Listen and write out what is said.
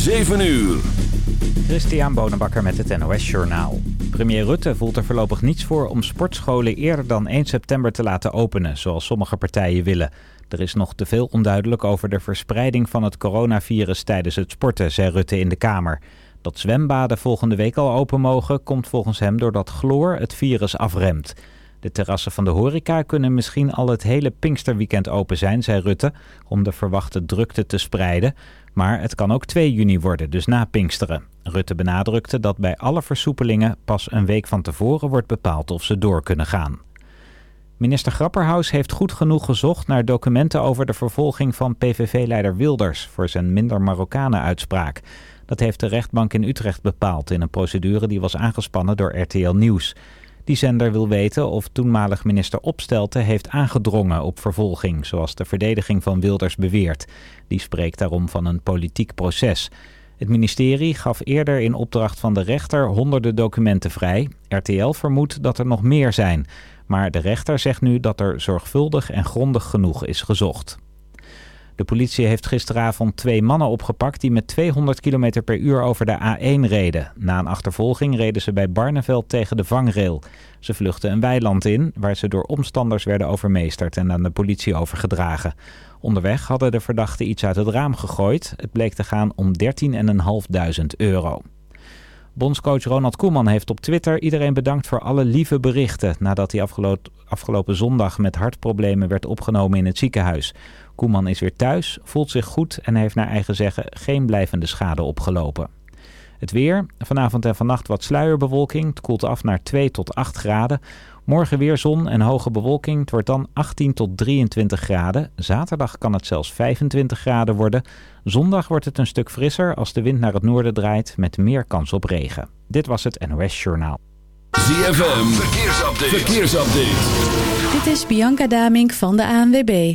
7 uur. Christian Bonenbakker met het NOS Journaal. Premier Rutte voelt er voorlopig niets voor om sportscholen eerder dan 1 september te laten openen, zoals sommige partijen willen. Er is nog te veel onduidelijk over de verspreiding van het coronavirus tijdens het sporten, zei Rutte in de Kamer. Dat zwembaden volgende week al open mogen, komt volgens hem doordat chloor het virus afremt. De terrassen van de horeca kunnen misschien al het hele Pinksterweekend open zijn, zei Rutte, om de verwachte drukte te spreiden. Maar het kan ook 2 juni worden, dus na Pinksteren. Rutte benadrukte dat bij alle versoepelingen pas een week van tevoren wordt bepaald of ze door kunnen gaan. Minister Grapperhaus heeft goed genoeg gezocht naar documenten over de vervolging van PVV-leider Wilders voor zijn minder Marokkanen-uitspraak. Dat heeft de rechtbank in Utrecht bepaald in een procedure die was aangespannen door RTL Nieuws. Die zender wil weten of toenmalig minister Opstelten heeft aangedrongen op vervolging, zoals de verdediging van Wilders beweert. Die spreekt daarom van een politiek proces. Het ministerie gaf eerder in opdracht van de rechter honderden documenten vrij. RTL vermoedt dat er nog meer zijn. Maar de rechter zegt nu dat er zorgvuldig en grondig genoeg is gezocht. De politie heeft gisteravond twee mannen opgepakt die met 200 km per uur over de A1 reden. Na een achtervolging reden ze bij Barneveld tegen de vangrail. Ze vluchtten een weiland in, waar ze door omstanders werden overmeesterd en aan de politie overgedragen. Onderweg hadden de verdachten iets uit het raam gegooid. Het bleek te gaan om 13.500 euro. Bondscoach Ronald Koeman heeft op Twitter iedereen bedankt voor alle lieve berichten... nadat hij afgelopen, zondag met hartproblemen werd opgenomen in het ziekenhuis. Koeman is weer thuis, voelt zich goed en heeft naar eigen zeggen geen blijvende schade opgelopen. Het weer, vanavond en vannacht wat sluierbewolking. Het koelt af naar 2 tot 8 graden. Morgen weer zon en hoge bewolking. Het wordt dan 18 tot 23 graden. Zaterdag kan het zelfs 25 graden worden. Zondag wordt het een stuk frisser als de wind naar het noorden draait met meer kans op regen. Dit was het NOS Journaal. ZFM, verkeersupdate. verkeersupdate. Dit is Bianca Damink van de ANWB.